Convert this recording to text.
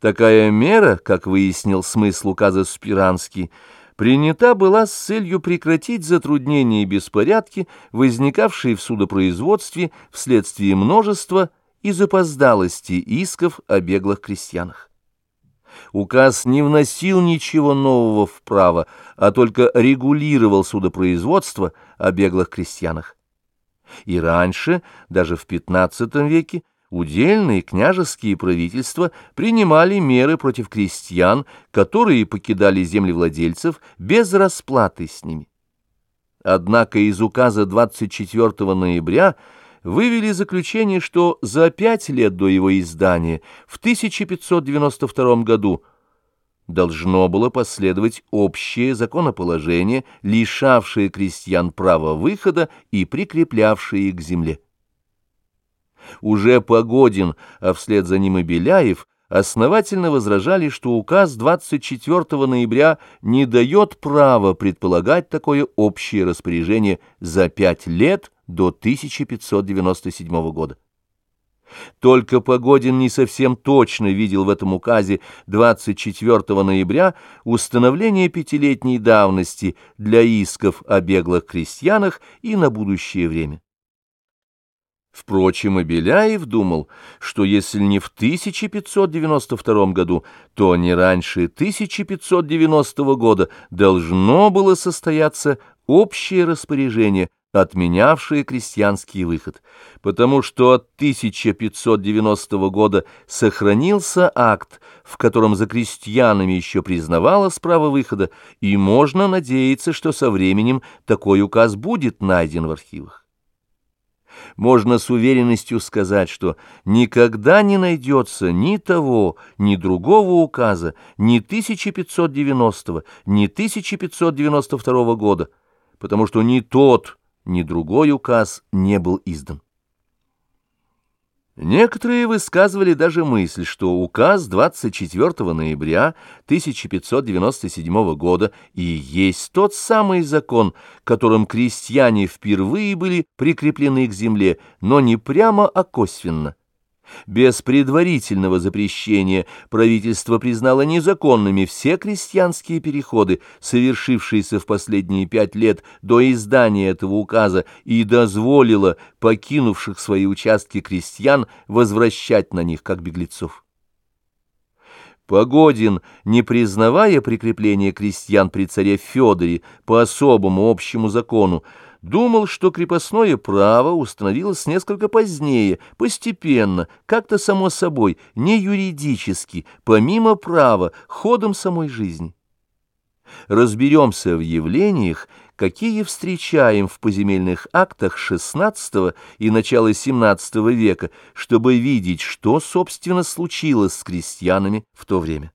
Такая мера, как выяснил смысл указа Спиранский, принята была с целью прекратить затруднения и беспорядки, возникавшие в судопроизводстве вследствие множества и запоздалости исков о беглых крестьянах. Указ не вносил ничего нового в право, а только регулировал судопроизводство о беглых крестьянах. И раньше, даже в XV веке, удельные княжеские правительства принимали меры против крестьян, которые покидали землевладельцев без расплаты с ними. Однако из указа 24 ноября вывели заключение, что за пять лет до его издания, в 1592 году, должно было последовать общее законоположение, лишавшее крестьян права выхода и прикреплявшее их к земле. Уже Погодин, а вслед за ним и Беляев, основательно возражали, что указ 24 ноября не дает права предполагать такое общее распоряжение за пять лет до 1597 года. Только Погодин не совсем точно видел в этом указе 24 ноября установление пятилетней давности для исков о беглых крестьянах и на будущее время. Впрочем, и Беляев думал, что если не в 1592 году, то не раньше 1590 года должно было состояться общее распоряжение, отменявшее крестьянский выход, потому что от 1590 года сохранился акт, в котором за крестьянами еще признавалось право выхода, и можно надеяться, что со временем такой указ будет найден в архивах можно с уверенностью сказать, что никогда не найдется ни того, ни другого указа, ни 1590, ни 1592 года, потому что ни тот, ни другой указ не был издан. Некоторые высказывали даже мысль, что указ 24 ноября 1597 года и есть тот самый закон, которым крестьяне впервые были прикреплены к земле, но не прямо, а косвенно. Без предварительного запрещения правительство признало незаконными все крестьянские переходы, совершившиеся в последние пять лет до издания этого указа, и дозволило покинувших свои участки крестьян возвращать на них как беглецов. Погодин, не признавая прикрепления крестьян при царе Федоре по особому общему закону, думал, что крепостное право установилось несколько позднее, постепенно, как-то само собой, не юридически, помимо права, ходом самой жизни. Разберемся в явлениях, какие встречаем в поземельных актах XVI и начала XVII века, чтобы видеть, что, собственно, случилось с крестьянами в то время.